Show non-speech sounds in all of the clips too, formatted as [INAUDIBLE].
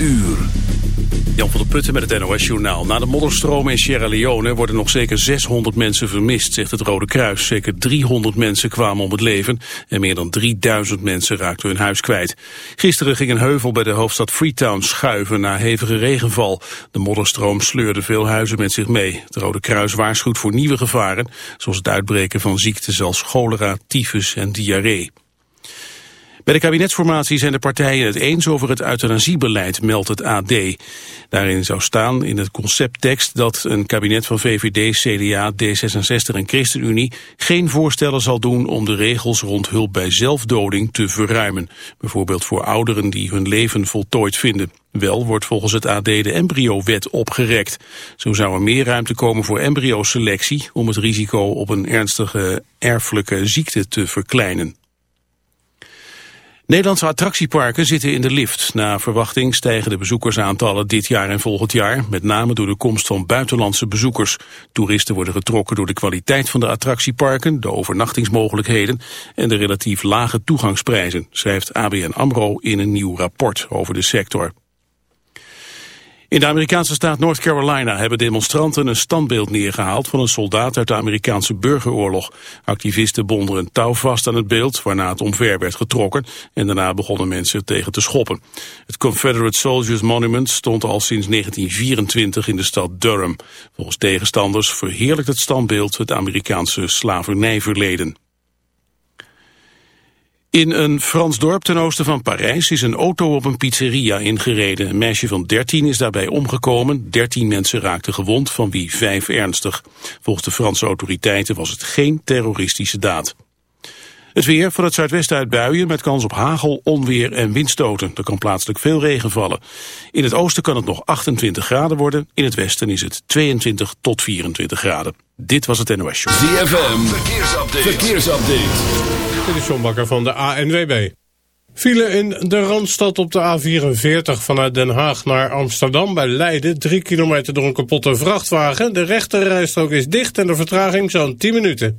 uur. Jan van der Putten met het NOS-journaal. Na de modderstroom in Sierra Leone worden nog zeker 600 mensen vermist, zegt het Rode Kruis. Zeker 300 mensen kwamen om het leven en meer dan 3000 mensen raakten hun huis kwijt. Gisteren ging een heuvel bij de hoofdstad Freetown schuiven na hevige regenval. De modderstroom sleurde veel huizen met zich mee. Het Rode Kruis waarschuwt voor nieuwe gevaren, zoals het uitbreken van ziekten als cholera, tyfus en diarree. Bij de kabinetsformatie zijn de partijen het eens over het euthanasiebeleid, meldt het AD. Daarin zou staan in het concepttekst dat een kabinet van VVD, CDA, D66 en ChristenUnie geen voorstellen zal doen om de regels rond hulp bij zelfdoding te verruimen. Bijvoorbeeld voor ouderen die hun leven voltooid vinden. Wel wordt volgens het AD de embryowet opgerekt. Zo zou er meer ruimte komen voor embryoselectie om het risico op een ernstige erfelijke ziekte te verkleinen. Nederlandse attractieparken zitten in de lift. Na verwachting stijgen de bezoekersaantallen dit jaar en volgend jaar, met name door de komst van buitenlandse bezoekers. Toeristen worden getrokken door de kwaliteit van de attractieparken, de overnachtingsmogelijkheden en de relatief lage toegangsprijzen, schrijft ABN AMRO in een nieuw rapport over de sector. In de Amerikaanse staat North Carolina hebben demonstranten een standbeeld neergehaald van een soldaat uit de Amerikaanse burgeroorlog. Activisten bonden een touw vast aan het beeld, waarna het omver werd getrokken en daarna begonnen mensen tegen te schoppen. Het Confederate Soldiers Monument stond al sinds 1924 in de stad Durham. Volgens tegenstanders verheerlijkt het standbeeld het Amerikaanse slavernijverleden. In een Frans dorp ten oosten van Parijs is een auto op een pizzeria ingereden. Een meisje van 13 is daarbij omgekomen. 13 mensen raakten gewond, van wie vijf ernstig. Volgens de Franse autoriteiten was het geen terroristische daad. Het weer van het zuidwesten uit buien met kans op hagel, onweer en windstoten. Er kan plaatselijk veel regen vallen. In het oosten kan het nog 28 graden worden. In het westen is het 22 tot 24 graden. Dit was het NOS Show. ZFM, verkeersupdate. verkeersupdate. Dit is John Bakker van de ANWB. File in de Randstad op de A44 vanuit Den Haag naar Amsterdam bij Leiden. Drie kilometer door een kapotte vrachtwagen. De rechterrijstrook is dicht en de vertraging zo'n 10 minuten.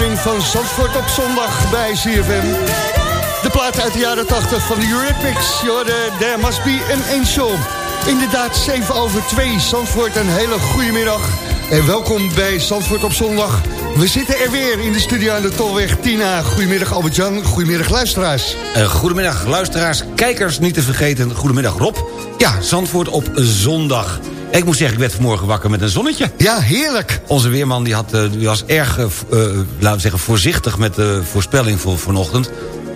Van Zandvoort op zondag bij CFM. De plaat uit de jaren 80 van de Eurythmics. Jorde, there must be an angel. Inderdaad, 7 over 2. Zandvoort, een hele goede middag. En welkom bij Zandvoort op zondag. We zitten er weer in de studio aan de Tolweg Tina. Goedemiddag Albert-Jan, goedemiddag luisteraars. Uh, goedemiddag luisteraars, kijkers niet te vergeten. Goedemiddag Rob. Ja, Zandvoort op zondag. Ik moet zeggen, ik werd vanmorgen wakker met een zonnetje. Ja, heerlijk. Onze weerman die had, eh, die was erg, uh, laten we zeggen, voorzichtig met de voorspelling voor vanochtend.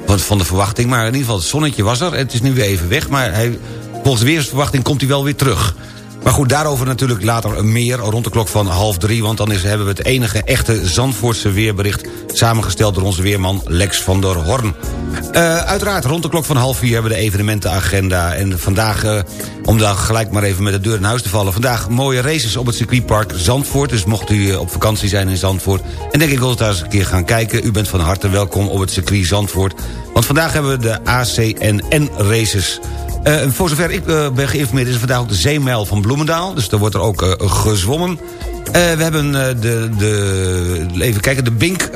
Van de verwachting. Maar in ieder geval, het zonnetje was er. Het is nu weer even weg. Maar hij, volgens de weersverwachting komt hij wel weer terug. Maar goed, daarover natuurlijk later meer rond de klok van half drie... want dan is, hebben we het enige echte Zandvoortse weerbericht... samengesteld door onze weerman Lex van der Horn. Uh, uiteraard, rond de klok van half vier hebben we de evenementenagenda. En vandaag, uh, om daar gelijk maar even met de deur in huis te vallen... vandaag mooie races op het circuitpark Zandvoort. Dus mocht u uh, op vakantie zijn in Zandvoort... en denk ik eens daar eens een keer gaan kijken... u bent van harte welkom op het circuit Zandvoort. Want vandaag hebben we de ACNN races... Uh, voor zover ik uh, ben geïnformeerd is het vandaag ook de zeemijl van Bloemendaal. Dus daar wordt er ook uh, gezwommen. we hebben de, de, even kijken, de Bink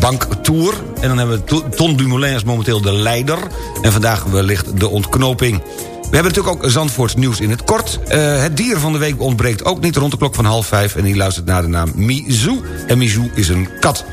Bank Tour. En dan hebben we Ton Dumoulin als momenteel de leider. En vandaag wellicht de ontknoping. We hebben natuurlijk ook Zandvoorts nieuws in het kort. het dier van de week ontbreekt ook niet rond de klok van half vijf. En die luistert naar de naam Mizou. En Mizou is een kat.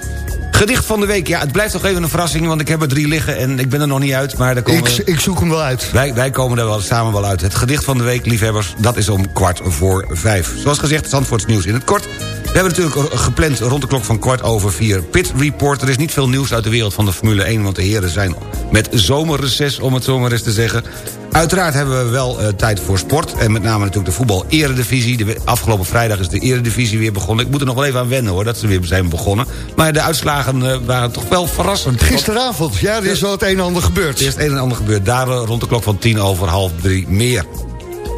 Gedicht van de week. Ja, het blijft toch even een verrassing, want ik heb er drie liggen... en ik ben er nog niet uit, maar daar komen... Ik, ik zoek hem wel uit. Wij, wij komen er wel samen wel uit. Het gedicht van de week, liefhebbers, dat is om kwart voor vijf. Zoals gezegd, Zandvoorts nieuws in het kort. We hebben natuurlijk gepland rond de klok van kwart over vier Pit Report. Er is niet veel nieuws uit de wereld van de Formule 1... want de heren zijn met zomerreces, om het zomaar eens te zeggen. Uiteraard hebben we wel uh, tijd voor sport. En met name natuurlijk de voetbal-eredivisie. De afgelopen vrijdag is de eredivisie weer begonnen. Ik moet er nog wel even aan wennen hoor, dat ze weer zijn begonnen. Maar de uitslagen uh, waren toch wel verrassend. Gisteravond, ja, er is wel het een en ander gebeurd. Er is het een en ander gebeurd. Daar uh, rond de klok van tien over half drie meer.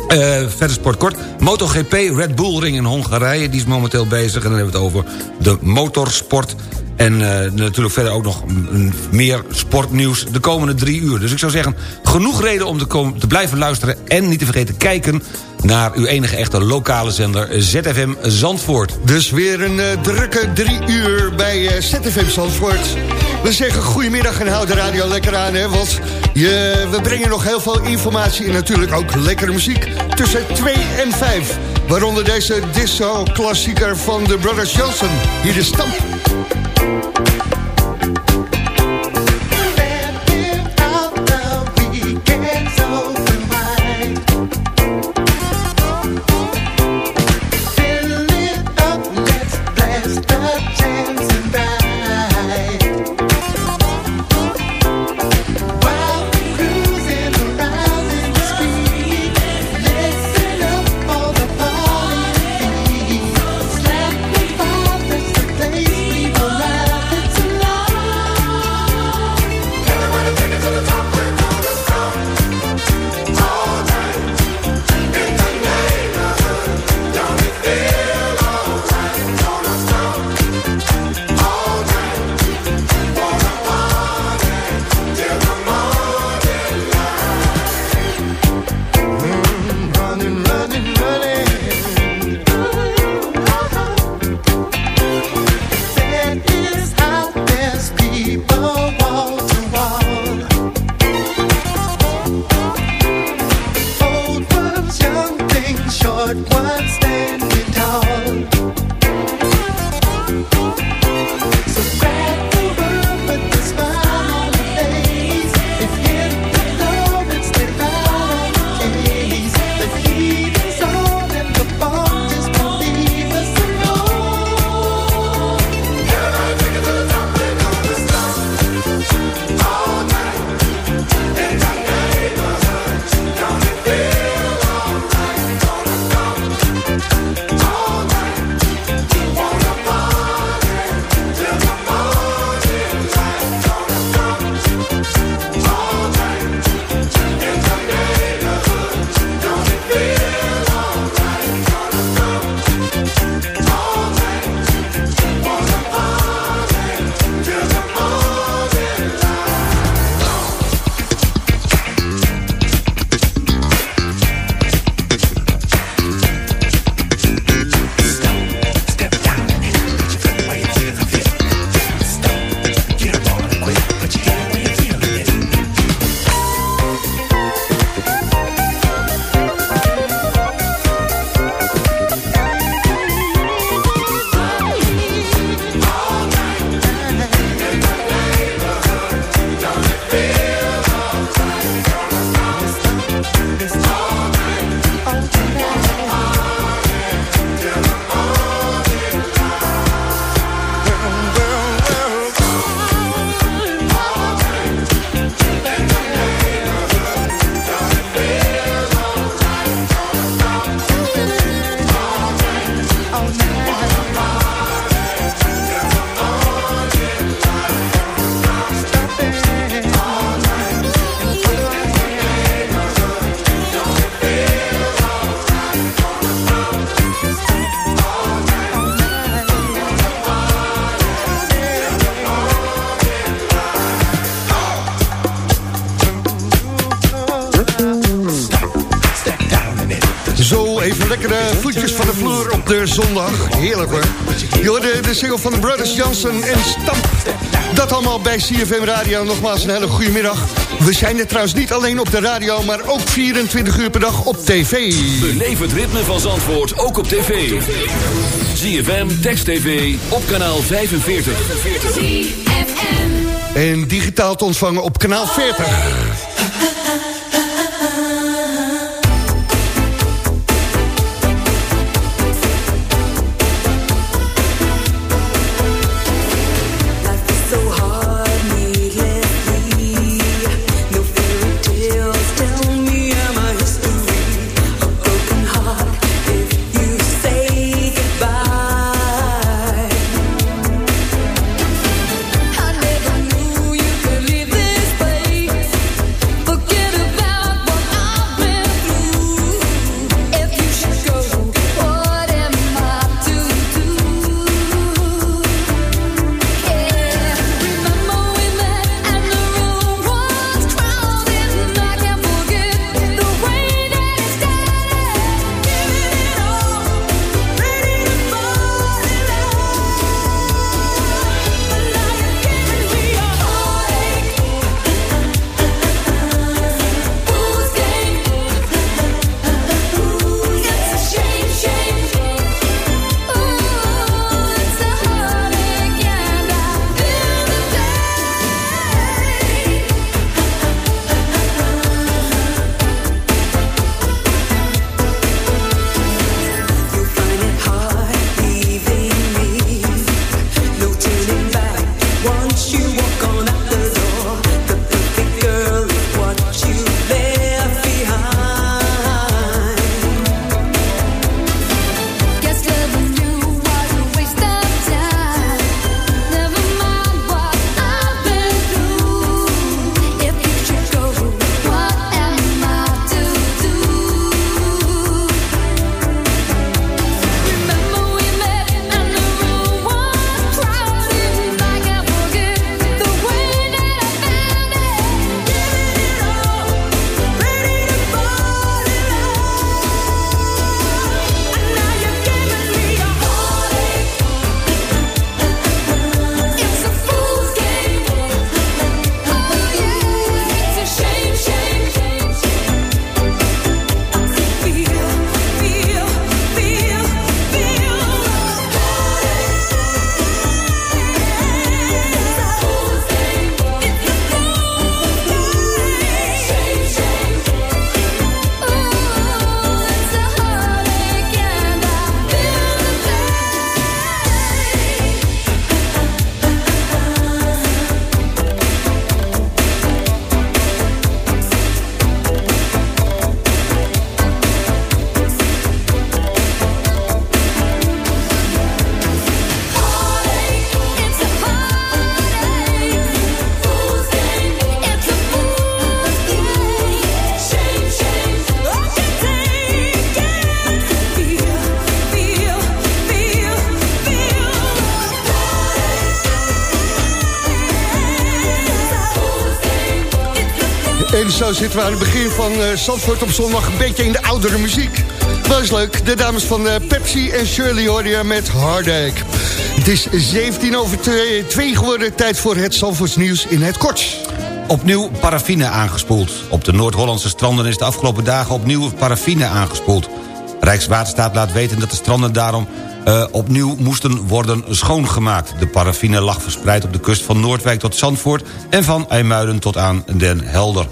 Uh, verder sport kort. MotoGP, Red Bull Ring in Hongarije, die is momenteel bezig. En dan hebben we het over de motorsport. En uh, natuurlijk verder ook nog meer sportnieuws de komende drie uur. Dus ik zou zeggen, genoeg reden om te, te blijven luisteren... en niet te vergeten kijken naar uw enige echte lokale zender ZFM Zandvoort. Dus weer een uh, drukke drie uur bij uh, ZFM Zandvoort. We zeggen goedemiddag en houd de radio lekker aan, hè, want je, we brengen nog heel veel informatie... en natuurlijk ook lekkere muziek tussen 2 en 5. Waaronder deze disco-klassieker van de Brothers Johnson. Hier is Stamp. Zondag. Heerlijk hoor. Je hoorde de single van de Brothers Johnson en Stamp. Dat allemaal bij CFM Radio. Nogmaals een hele goede middag. We zijn er trouwens niet alleen op de radio, maar ook 24 uur per dag op tv. Beleef het ritme van Zandvoort ook op tv. ZFM, Text TV, op kanaal 45. En digitaal te ontvangen op kanaal 40. Zo zitten we aan het begin van uh, Zandvoort op zondag een beetje in de oudere muziek. Dat is leuk. De dames van uh, Pepsi en Shirley hoorden met Hardek. Het is 17 over 2 geworden. Tijd voor het Zandvoorts nieuws in het kort. Opnieuw paraffine aangespoeld. Op de Noord-Hollandse stranden is de afgelopen dagen opnieuw paraffine aangespoeld. Rijkswaterstaat laat weten dat de stranden daarom uh, opnieuw moesten worden schoongemaakt. De paraffine lag verspreid op de kust van Noordwijk tot Zandvoort... en van IJmuiden tot aan Den Helder.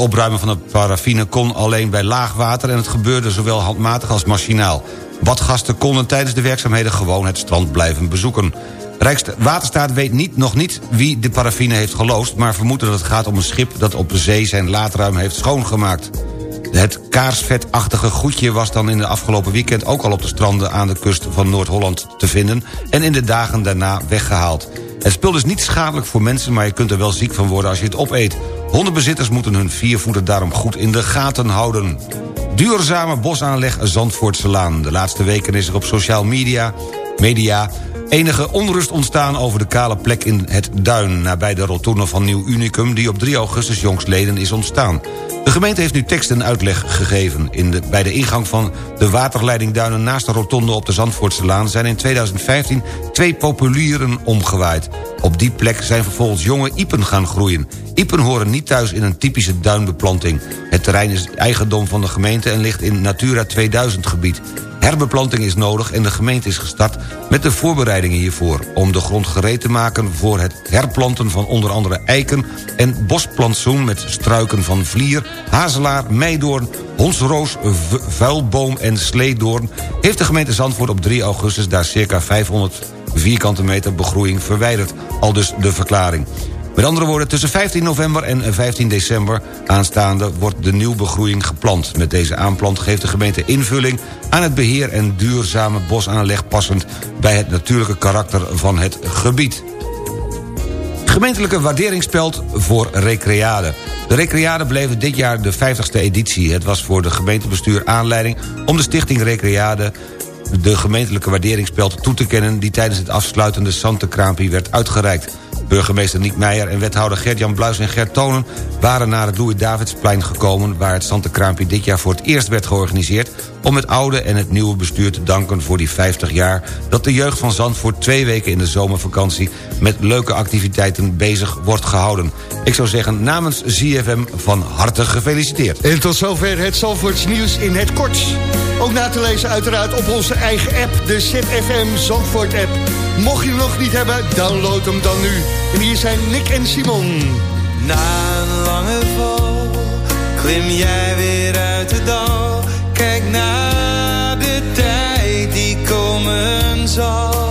Opruimen van de paraffine kon alleen bij laag water... en het gebeurde zowel handmatig als machinaal. Badgasten konden tijdens de werkzaamheden gewoon het strand blijven bezoeken. Rijkswaterstaat weet niet, nog niet wie de paraffine heeft geloosd... maar vermoedt dat het gaat om een schip dat op de zee zijn laadruim heeft schoongemaakt. Het kaarsvetachtige goedje was dan in de afgelopen weekend... ook al op de stranden aan de kust van Noord-Holland te vinden... en in de dagen daarna weggehaald. Het spul is niet schadelijk voor mensen, maar je kunt er wel ziek van worden als je het opeet. Hondenbezitters moeten hun viervoeten daarom goed in de gaten houden. Duurzame bosaanleg Zandvoortse Laan. De laatste weken is er op social media, media Enige onrust ontstaan over de kale plek in het Duin... nabij de rotonde van Nieuw Unicum... die op 3 augustus jongstleden is ontstaan. De gemeente heeft nu tekst en uitleg gegeven. In de, bij de ingang van de waterleiding Duinen naast de rotonde op de Zandvoortse Laan... zijn in 2015 twee populieren omgewaaid. Op die plek zijn vervolgens jonge iepen gaan groeien. Iepen horen niet thuis in een typische duinbeplanting. Het terrein is eigendom van de gemeente en ligt in Natura 2000 gebied. Herbeplanting is nodig en de gemeente is gestart met de voorbereidingen hiervoor... om de grond gereed te maken voor het herplanten van onder andere eiken... en bosplantsoen met struiken van vlier, hazelaar, meidoorn... honsroos, vuilboom en sleedoorn... heeft de gemeente Zandvoort op 3 augustus daar circa 500 vierkante meter begroeiing verwijderd. Al dus de verklaring. Met andere woorden, tussen 15 november en 15 december aanstaande... wordt de nieuwbegroeiing geplant. Met deze aanplant geeft de gemeente invulling aan het beheer... en duurzame bosaanleg passend bij het natuurlijke karakter van het gebied. Gemeentelijke waarderingspeld voor Recreade. De Recreade bleef dit jaar de 50ste editie. Het was voor de gemeentebestuur aanleiding om de stichting Recreade de gemeentelijke waarderingspeld toe te kennen... die tijdens het afsluitende Santekraampie werd uitgereikt. Burgemeester Niek Meijer en wethouder Gert-Jan Bluis en Gert Tonen... waren naar het Louis-Davidsplein gekomen... waar het Santekraampie dit jaar voor het eerst werd georganiseerd... om het oude en het nieuwe bestuur te danken voor die 50 jaar... dat de jeugd van Zandvoort twee weken in de zomervakantie... met leuke activiteiten bezig wordt gehouden. Ik zou zeggen namens ZFM van harte gefeliciteerd. En tot zover het Zandvoorts nieuws in het kort. Ook na te lezen uiteraard op onze eigen app, de ZFM Zandvoort app. Mocht je hem nog niet hebben, download hem dan nu. En hier zijn Nick en Simon. Na een lange val, klim jij weer uit de dal. Kijk naar de tijd die komen zal.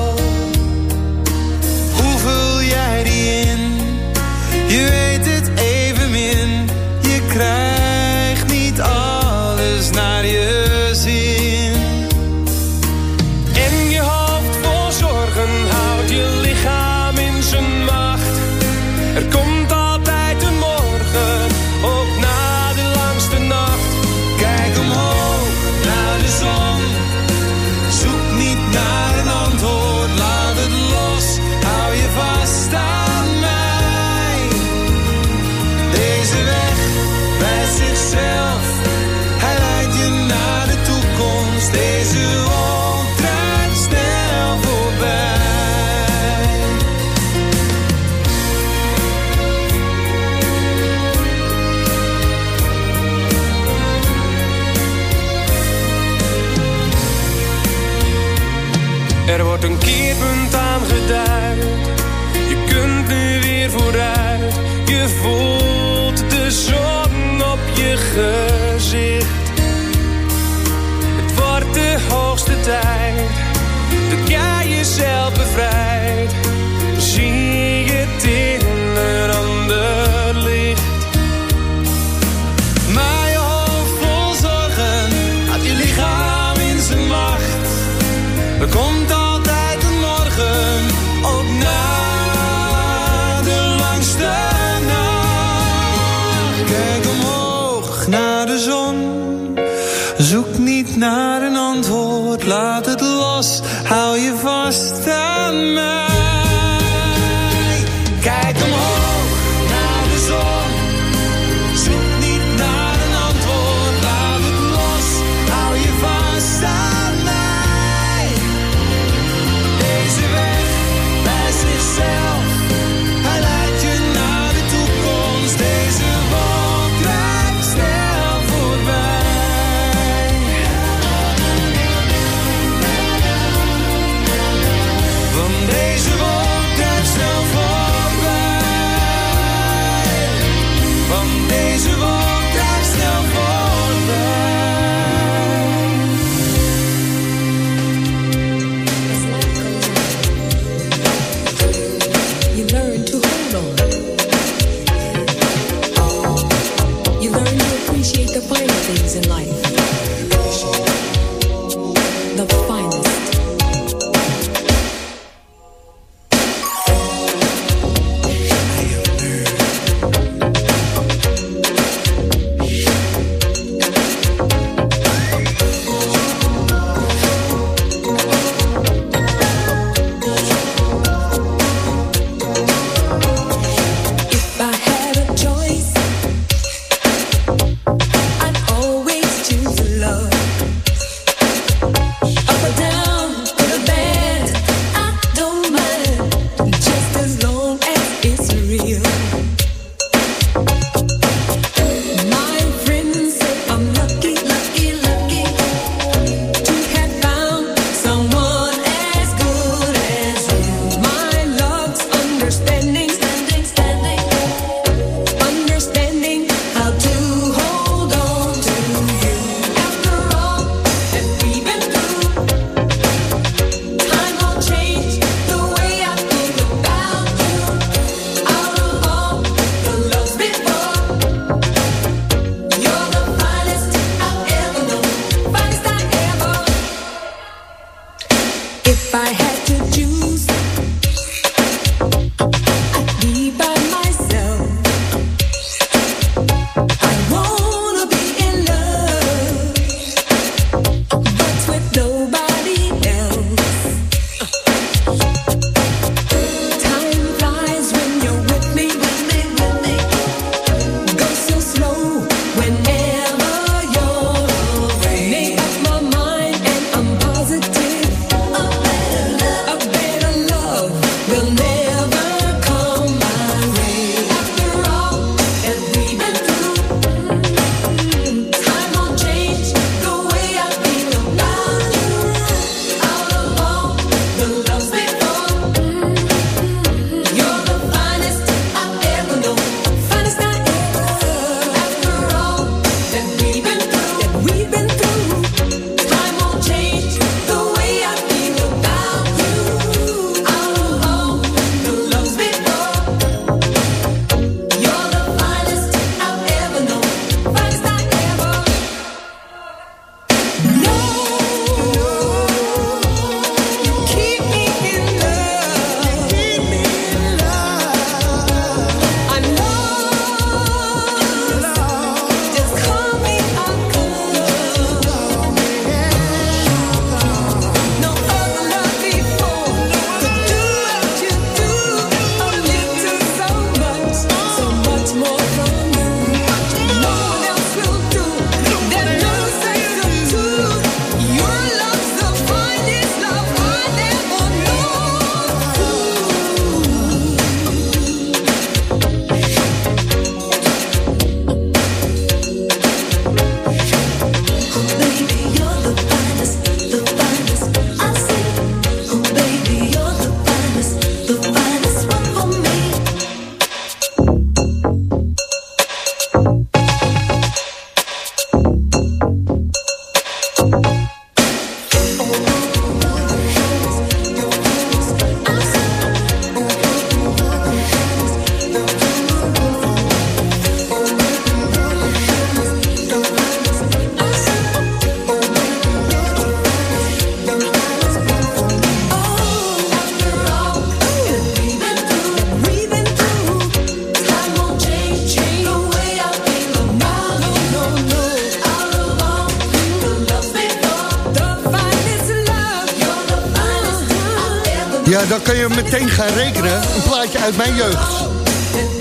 Meteen gaan rekenen. Een plaatje uit mijn jeugd.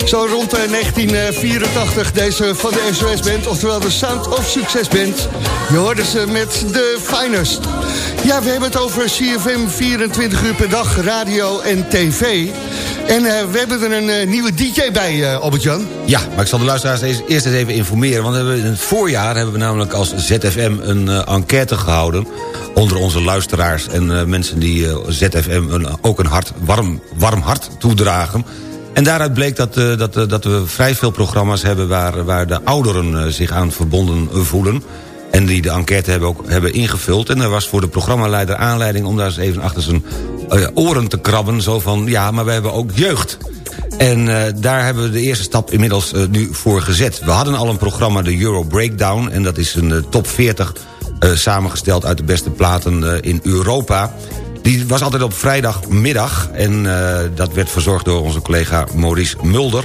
Zo rond eh, 1984 deze van de SOS Band, oftewel de Sound of Success Band. Je hoorde ze met de Finest. Ja, we hebben het over CFM 24 uur per dag, radio en tv. En eh, we hebben er een eh, nieuwe DJ bij, eh, Albert-Jan. Ja, maar ik zal de luisteraars eerst eens even informeren. Want in het voorjaar hebben we namelijk als ZFM een eh, enquête gehouden... onder onze luisteraars en eh, mensen die eh, ZFM ook een hart, warm, warm hart toedragen. En daaruit bleek dat, eh, dat, dat we vrij veel programma's hebben... waar, waar de ouderen zich aan verbonden voelen... En die de enquête hebben ook hebben ingevuld. En er was voor de programmaleider aanleiding om daar eens even achter zijn oren te krabben. Zo van, ja, maar we hebben ook jeugd. En daar hebben we de eerste stap inmiddels nu voor gezet. We hadden al een programma, de Euro Breakdown. En dat is een top 40 eh, samengesteld uit de beste platen eh, in Europa. Die was altijd op vrijdagmiddag. En eh, dat werd verzorgd door onze collega Maurice Mulder.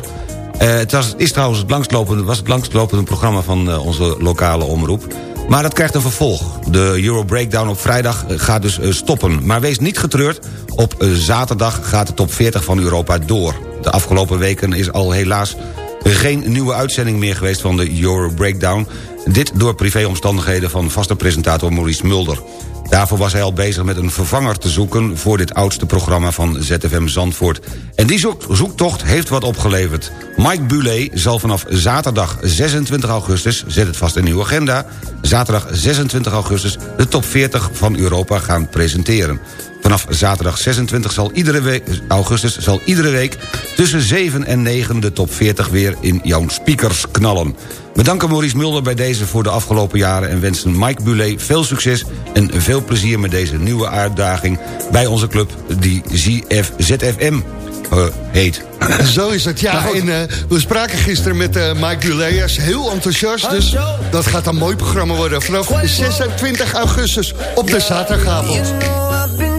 Eh, het was, is trouwens het langslopende, was het langslopende programma van eh, onze lokale omroep. Maar dat krijgt een vervolg. De Euro Breakdown op vrijdag eh, gaat dus eh, stoppen. Maar wees niet getreurd, op eh, zaterdag gaat de top 40 van Europa door. De afgelopen weken is al helaas geen nieuwe uitzending meer geweest van de Euro Breakdown. Dit door privéomstandigheden van vaste presentator Maurice Mulder. Daarvoor was hij al bezig met een vervanger te zoeken... voor dit oudste programma van ZFM Zandvoort. En die zoek- zoektocht heeft wat opgeleverd. Mike Bulet zal vanaf zaterdag 26 augustus... zet het vast in uw agenda... zaterdag 26 augustus de top 40 van Europa gaan presenteren. Vanaf zaterdag 26 zal iedere week, augustus zal iedere week tussen 7 en 9 de top 40 weer in jouw speakers knallen. We danken Maurice Mulder bij deze voor de afgelopen jaren... en wensen Mike Bulet veel succes en veel plezier met deze nieuwe uitdaging... bij onze club die ZF, ZFM eh, heet. Zo is het, ja. En, eh, we spraken gisteren met eh, Mike is heel enthousiast, dus dat gaat een mooi programma worden. Vanaf 26 augustus op de zaterdagavond.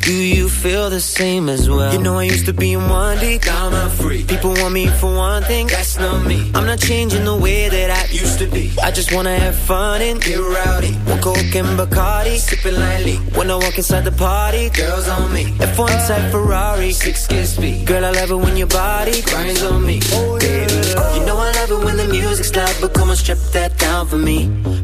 Do you feel the same as well? You know I used to be in one deep, now I'm free. People want me for one thing, that's not me. I'm not changing the way that I used to be. I just wanna have fun and get rowdy. One coke and Bacardi, sipping lightly. When I walk inside the party, girls on me. F1 type Ferrari, six kiss me. Girl, I love it when your body grinds on me. Oh, Baby, you know I love it when the music's loud, but come on, strip that down for me,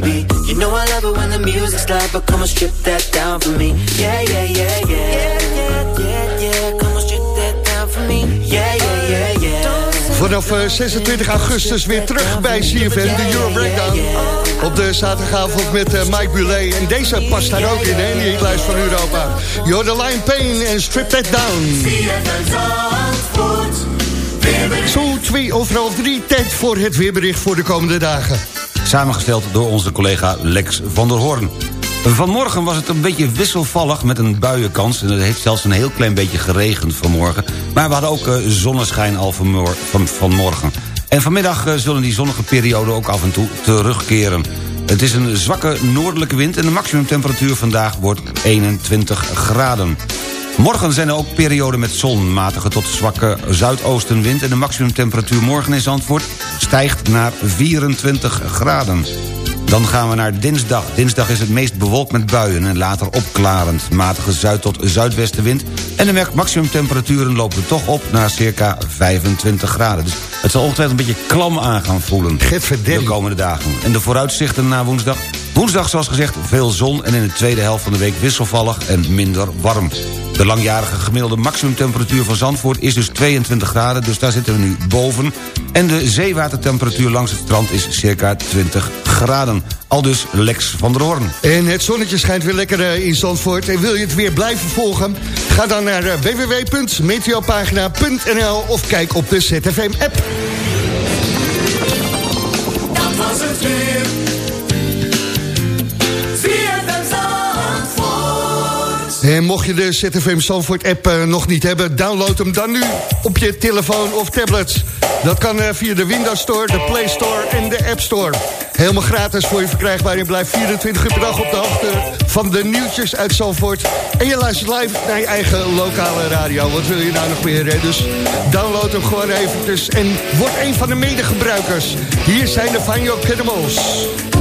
baby. You know I love it when the music's loud, but come on, strip that down for me. Yeah, yeah, yeah, yeah. Yeah, yeah, yeah, yeah. Come on, strip that down for me. Yeah, yeah, yeah, yeah. Vanaf eh, 26 augustus weer terug bij CFM, de Euro Breakdown. Op de zaterdagavond met eh, Mike Bulet. En deze past daar ook in, in die hitlijst van Europa. You're the Lion Pain en Strip That Down. Zo twee overal drie tijd voor het weerbericht voor de komende dagen. Samengesteld door onze collega Lex van der Hoorn. Vanmorgen was het een beetje wisselvallig met een buienkans... en het heeft zelfs een heel klein beetje geregend vanmorgen. Maar we hadden ook eh, zonneschijn al vanmor van, vanmorgen. En vanmiddag eh, zullen die zonnige perioden ook af en toe terugkeren. Het is een zwakke noordelijke wind... en de maximumtemperatuur vandaag wordt 21 graden. Morgen zijn er ook perioden met zon, matige tot zwakke zuidoostenwind... en de maximumtemperatuur morgen in Zandvoort stijgt naar 24 graden. Dan gaan we naar dinsdag. Dinsdag is het meest bewolkt met buien en later opklarend. Matige zuid- tot zuidwestenwind. En de maximumtemperaturen lopen toch op naar circa 25 graden. Dus het zal ongetwijfeld een beetje klam aan gaan voelen. De komende dagen. En de vooruitzichten na woensdag. Woensdag, zoals gezegd, veel zon en in de tweede helft van de week wisselvallig en minder warm. De langjarige gemiddelde maximumtemperatuur van Zandvoort is dus 22 graden, dus daar zitten we nu boven. En de zeewatertemperatuur langs het strand is circa 20 graden. Al dus Lex van der Hoorn. En het zonnetje schijnt weer lekker eh, in Zandvoort. En wil je het weer blijven volgen? Ga dan naar eh, www.meteopagina.nl of kijk op de ZFM-app. Dat was het weer. En mocht je de ZFM Zandvoort app eh, nog niet hebben... download hem dan nu op je telefoon of tablet. Dat kan eh, via de Windows Store, de Play Store en de App Store. Helemaal gratis voor je verkrijgbaar. Je blijft 24 uur per dag op de hoogte van de nieuwtjes uit Zandvoort. En je luistert live naar je eigen lokale radio. Wat wil je nou nog meer? Dus download hem gewoon eventjes en word een van de medegebruikers. Hier zijn de Fine Your.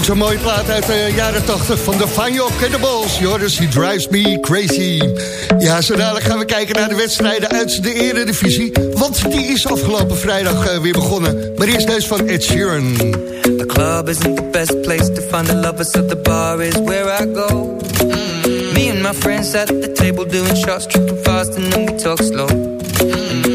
Ook zo'n mooie plaat uit de jaren 80 van de Fine Cannibals. Joris, he drives me crazy. Ja, zo dadelijk gaan we kijken naar de wedstrijden uit de eredivisie. Want die is afgelopen vrijdag uh, weer begonnen. Maar eerst deze van Ed Sheeran. The club isn't the best place to find the lovers, so the bar is where I go. Mm. Me and my friends at the table doing shots, tripping fast and then we talk slow.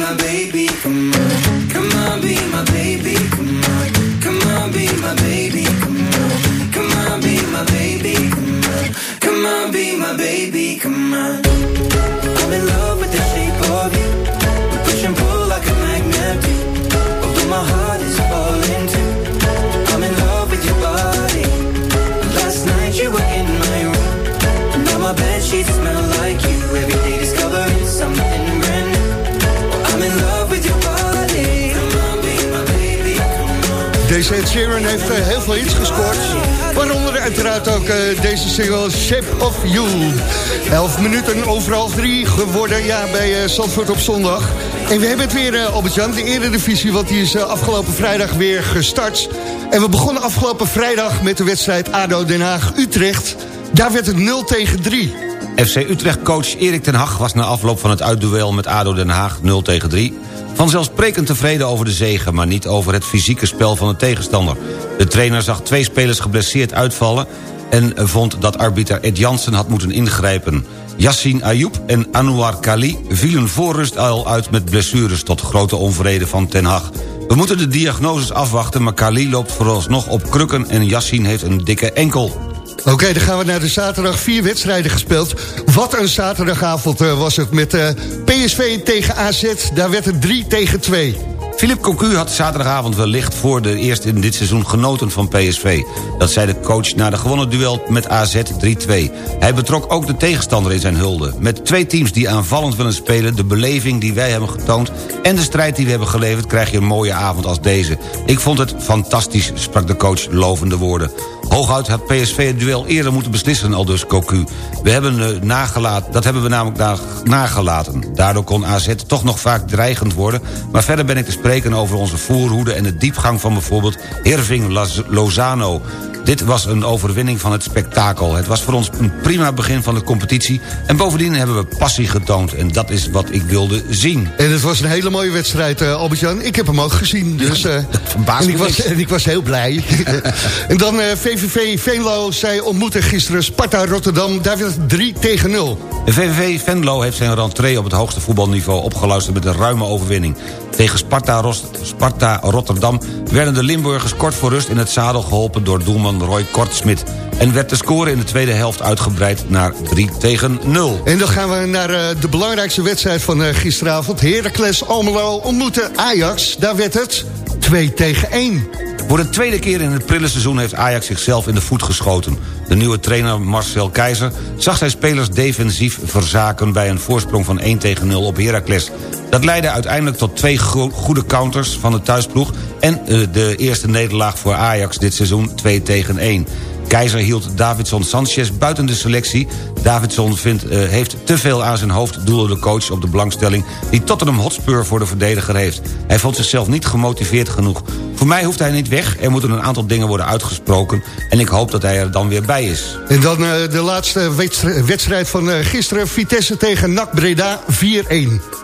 my baby. Come on. On. Deze Ed Sheeran heeft uh, heel veel hits gescoord. Waaronder uiteraard ook uh, deze single Shape of You. 11 minuten over half drie geworden ja, bij uh, Zandvoort op zondag. En we hebben het weer, uh, Albert-Jan, de eredivisie... want die is afgelopen vrijdag weer gestart. En we begonnen afgelopen vrijdag met de wedstrijd ADO Den Haag-Utrecht. Daar werd het 0 tegen 3. FC Utrecht-coach Erik ten Hag was na afloop van het uitduel met ADO Den Haag 0 tegen 3... vanzelfsprekend tevreden over de zegen, maar niet over het fysieke spel van de tegenstander. De trainer zag twee spelers geblesseerd uitvallen... en vond dat arbiter Ed Jansen had moeten ingrijpen. Yassin Ayoub en Anouar Kali vielen voor al uit met blessures... tot grote onvrede van ten Hag. We moeten de diagnoses afwachten, maar Kali loopt vooralsnog op krukken... en Yassin heeft een dikke enkel. Oké, dan gaan we naar de zaterdag. Vier wedstrijden gespeeld. Wat een zaterdagavond uh, was het met uh, PSV tegen AZ. Daar werd het 3 tegen 2. Philippe Cocu had zaterdagavond wellicht voor de eerste in dit seizoen genoten van PSV. Dat zei de coach na de gewonnen duel met AZ 3-2. Hij betrok ook de tegenstander in zijn hulde. Met twee teams die aanvallend willen spelen... de beleving die wij hebben getoond en de strijd die we hebben geleverd... krijg je een mooie avond als deze. Ik vond het fantastisch, sprak de coach lovende woorden. Hooguit had PSV het duel eerder moeten beslissen, al dus Cocu. We hebben uh, nagelaten, dat hebben we namelijk na, nagelaten. Daardoor kon AZ toch nog vaak dreigend worden... maar verder ben ik te spreken over onze voorhoede... en de diepgang van bijvoorbeeld Irving Lozano... Dit was een overwinning van het spektakel. Het was voor ons een prima begin van de competitie... en bovendien hebben we passie getoond. En dat is wat ik wilde zien. En het was een hele mooie wedstrijd, uh, Albert-Jan. Ik heb hem ook gezien. Dus, uh, en, ik was, en ik was heel blij. [LAUGHS] en dan uh, VVV Venlo. Zij ontmoeten gisteren Sparta Rotterdam. Daar werd het 3 tegen 0. De VVV Venlo heeft zijn rentree op het hoogste voetbalniveau opgeluisterd... met een ruime overwinning. Tegen Sparta, Sparta Rotterdam werden de Limburgers kort voor rust in het zadel geholpen... door doelman Roy Kortsmit. En werd de score in de tweede helft uitgebreid naar 3 tegen 0. En dan gaan we naar uh, de belangrijkste wedstrijd van uh, gisteravond. Heracles Almelo ontmoette Ajax. Daar werd het 2 tegen 1. Voor de tweede keer in het prille seizoen heeft Ajax zichzelf in de voet geschoten. De nieuwe trainer Marcel Keizer zag zijn spelers defensief verzaken... bij een voorsprong van 1 tegen 0 op Heracles. Dat leidde uiteindelijk tot twee goede counters van de thuisploeg... en uh, de eerste nederlaag voor Ajax dit seizoen 2 tegen 1. Keizer hield Davidson Sanchez buiten de selectie. Davidson vindt, uh, heeft te veel aan zijn hoofd, doelde de coach op de belangstelling... die Tottenham Hotspur voor de verdediger heeft. Hij vond zichzelf niet gemotiveerd genoeg. Voor mij hoeft hij niet weg, er moeten een aantal dingen worden uitgesproken... en ik hoop dat hij er dan weer bij is. En dan uh, de laatste wedstrijd van uh, gisteren, Vitesse tegen NAC Breda 4-1.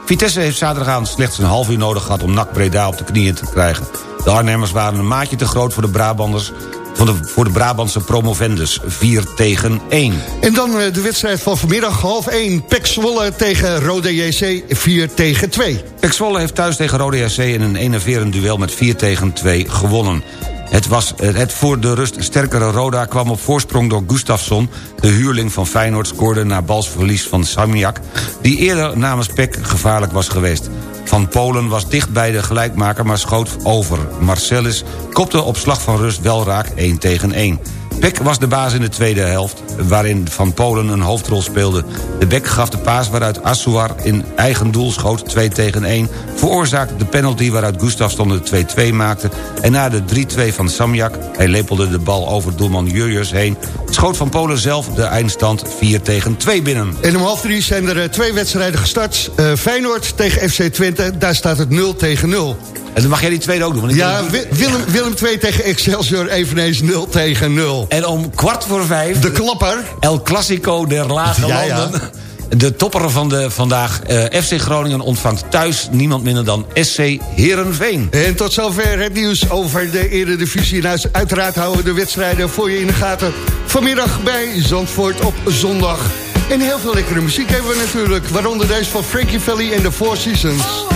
Vitesse heeft zaterdagavond slechts een half uur nodig gehad... om NAC Breda op de knieën te krijgen. De Arnhemmers waren een maatje te groot voor de Brabanders van de, voor de Brabantse promovendus 4 tegen 1. En dan uh, de wedstrijd van vanmiddag half 1. Pek Zwolle tegen Rode JC 4 tegen 2. Pek Zwolle heeft thuis tegen Rode JC in een enerverend duel met 4 tegen 2 gewonnen. Het, was, het voor de rust sterkere Roda kwam op voorsprong door Gustafsson. De huurling van Feyenoord scoorde na balsverlies van Samiak... die eerder namens Pek gevaarlijk was geweest. Van Polen was dicht bij de gelijkmaker, maar schoot over. Marcellus kopte op slag van rust wel raak 1 tegen 1. Beck was de baas in de tweede helft, waarin Van Polen een hoofdrol speelde. De Beck gaf de paas waaruit Assouar in eigen doel schoot 2 tegen 1... veroorzaakte de penalty waaruit Gustafsson de 2-2 maakte... en na de 3-2 van Samjak, hij lepelde de bal over doelman Jurjus heen... schoot Van Polen zelf de eindstand 4 tegen 2 binnen. En om half drie zijn er twee wedstrijden gestart. Uh, Feyenoord tegen FC Twente, daar staat het 0 tegen 0. En dan mag jij die tweede ook doen. Want ja, Willem, Willem 2 tegen Excelsior eveneens 0 tegen 0. En om kwart voor vijf... De klapper. El Clasico der lage ja, landen. Ja. De topper van de vandaag, uh, FC Groningen, ontvangt thuis niemand minder dan SC Herenveen. En tot zover het nieuws over de Eredivisie. Nou, uiteraard houden we de wedstrijden voor je in de gaten. Vanmiddag bij Zandvoort op zondag. En heel veel lekkere muziek hebben we natuurlijk. Waaronder deze van Frankie Valley en The Four Seasons.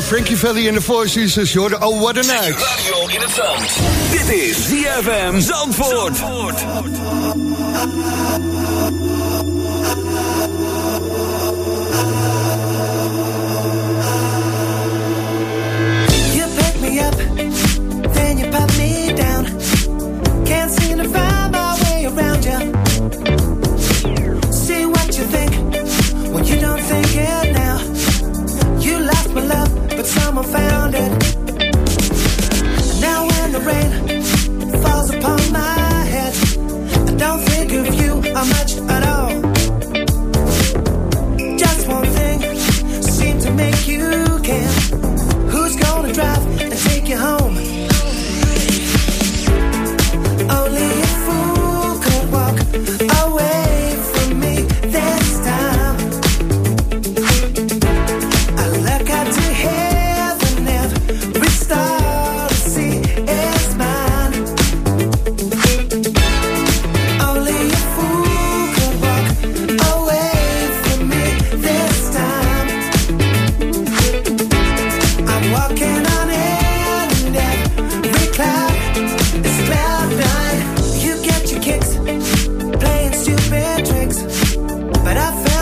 Van Frankie Valli en de Four Seasons. Je Oh What a Night. Radio in het zand. Dit is ZFM Zandvoort. You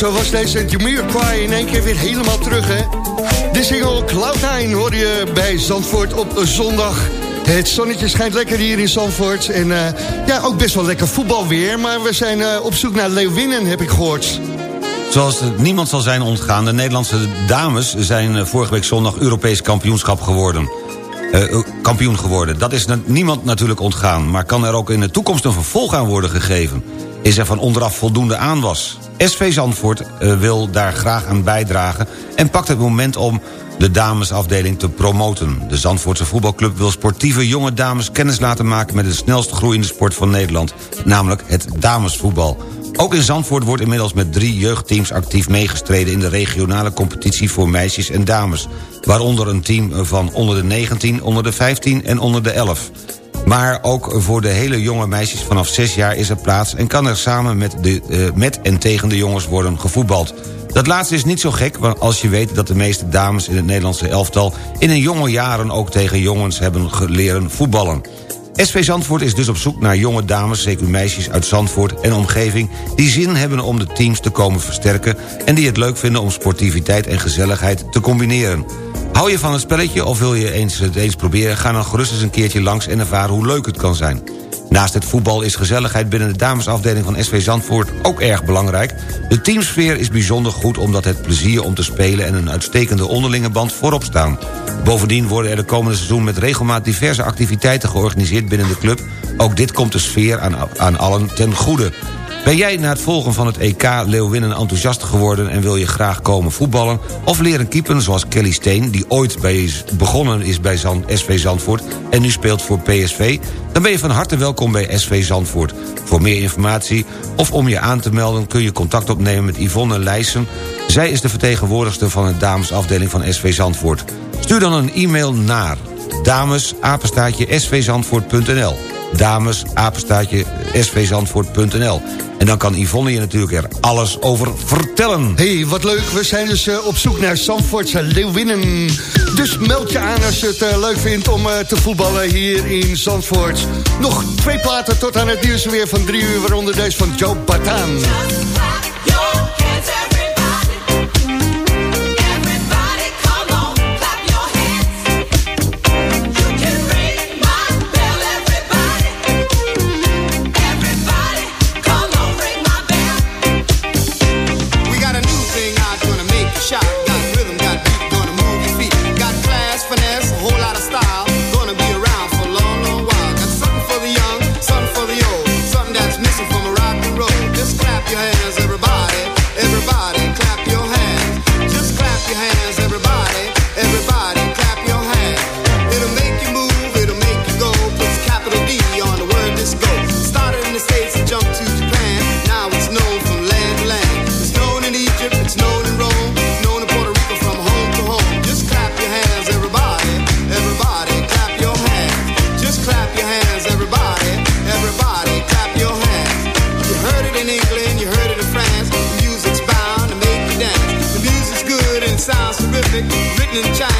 Zo was deze Jamiroquai in één keer weer helemaal terug, hè? De single Cloud9 hoor je bij Zandvoort op zondag. Het zonnetje schijnt lekker hier in Zandvoort. En eh, ja, ook best wel lekker voetbalweer. Maar we zijn eh, op zoek naar Leeuwinnen, heb ik gehoord. Zoals niemand zal zijn ontgaan... de Nederlandse dames zijn eh, vorige week zondag Europees kampioenschap geworden. Eh, kampioen geworden. Dat is niemand natuurlijk ontgaan. Maar kan er ook in de toekomst een vervolg aan worden gegeven? Is er van onderaf voldoende aanwas? SV Zandvoort eh, wil daar graag aan bijdragen... en pakt het moment om de damesafdeling te promoten. De Zandvoortse voetbalclub wil sportieve jonge dames... kennis laten maken met de snelst groeiende sport van Nederland... namelijk het damesvoetbal. Ook in Zandvoort wordt inmiddels met drie jeugdteams actief meegestreden... in de regionale competitie voor meisjes en dames. Waaronder een team van onder de 19, onder de 15 en onder de 11. Maar ook voor de hele jonge meisjes vanaf 6 jaar is er plaats... en kan er samen met, de, eh, met en tegen de jongens worden gevoetbald. Dat laatste is niet zo gek, want als je weet dat de meeste dames in het Nederlandse elftal... in hun jonge jaren ook tegen jongens hebben leren voetballen. SV Zandvoort is dus op zoek naar jonge dames, zeker meisjes uit Zandvoort en omgeving... die zin hebben om de teams te komen versterken... en die het leuk vinden om sportiviteit en gezelligheid te combineren. Hou je van het spelletje of wil je eens, het eens proberen... ga dan gerust eens een keertje langs en ervaren hoe leuk het kan zijn. Naast het voetbal is gezelligheid binnen de damesafdeling van SV Zandvoort ook erg belangrijk. De teamsfeer is bijzonder goed omdat het plezier om te spelen... en een uitstekende onderlinge band voorop staan. Bovendien worden er de komende seizoen met regelmaat diverse activiteiten georganiseerd binnen de club. Ook dit komt de sfeer aan, aan allen ten goede. Ben jij na het volgen van het EK Leeuwinnen enthousiast geworden... en wil je graag komen voetballen of leren keepen zoals Kelly Steen... die ooit bij, begonnen is bij SV Zandvoort en nu speelt voor PSV... dan ben je van harte welkom bij SV Zandvoort. Voor meer informatie of om je aan te melden... kun je contact opnemen met Yvonne Leijsen. Zij is de vertegenwoordigster van de damesafdeling van SV Zandvoort. Stuur dan een e-mail naar damesapenstaatje svzandvoort.nl dames, apenstaatje, svzandvoort.nl. En dan kan Yvonne je natuurlijk er alles over vertellen. hey, wat leuk. We zijn dus uh, op zoek naar Zandvoortse Leeuwinnen. Dus meld je aan als je het uh, leuk vindt om uh, te voetballen hier in Zandvoort. Nog twee platen tot aan het nieuws weer van drie uur... waaronder deze van Joe Bataan. Dat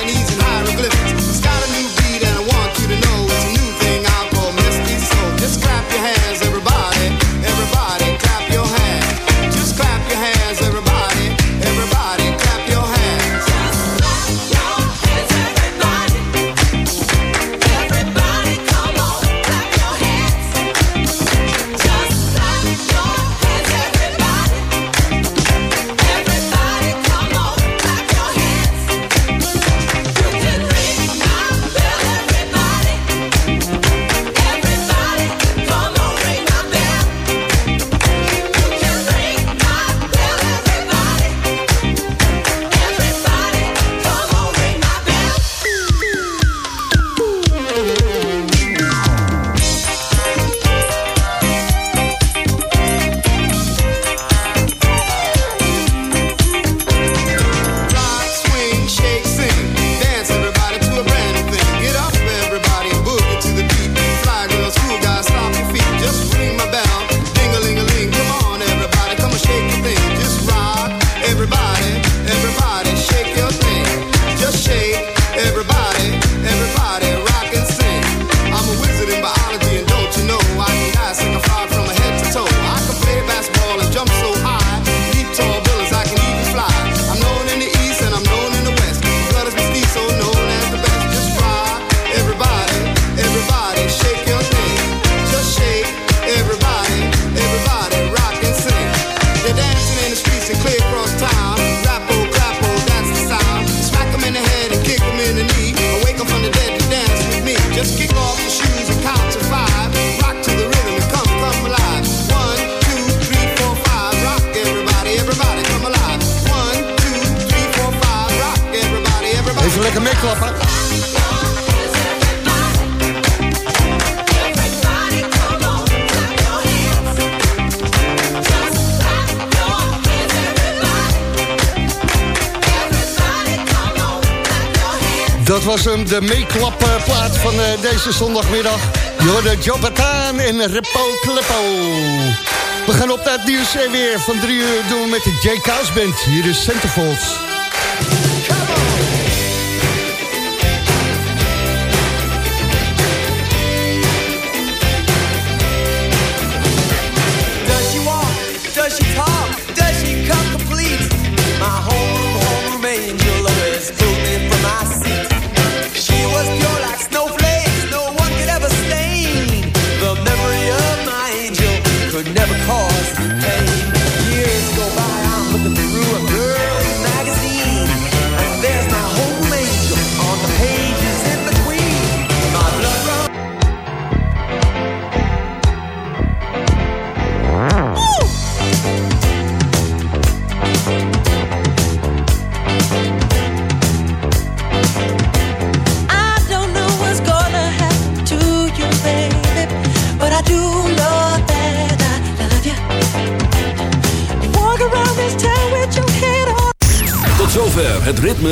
was hem, de meeklapplaat van uh, deze zondagmiddag. Jorde Jobataan en Repo Kleppo. We gaan op naar het nieuws weer van drie uur doen met de J. Kous Band. Hier is Centerfolds.